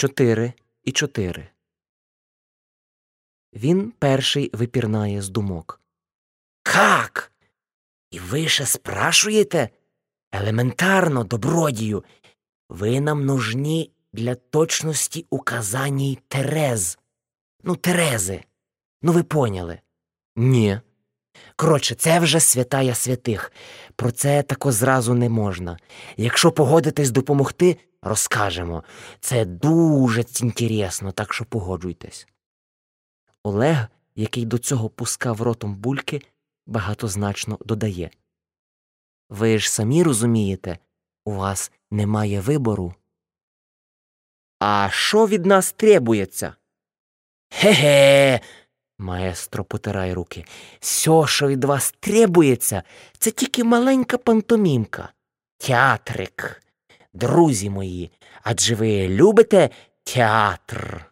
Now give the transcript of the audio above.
чотири і чотири. Він перший випірнає з думок. Как? І ви ще спрашуєте? Елементарно, добродію. Ви нам нужні для точності указаній Терез. Ну, Терези. Ну, ви поняли? Ні. Коротше, це вже святая святих. Про це тако зразу не можна. Якщо погодитесь допомогти, розкажемо. Це дуже інтересно, так що погоджуйтесь. Олег, який до цього пускав ротом бульки, багатозначно додає. Ви ж самі розумієте, у вас немає вибору. А що від нас требується? Ге-ге. Маестро потирає руки. Все, що від вас требується, це тільки маленька пантомімка. Театрик. Друзі мої, адже ви любите театр.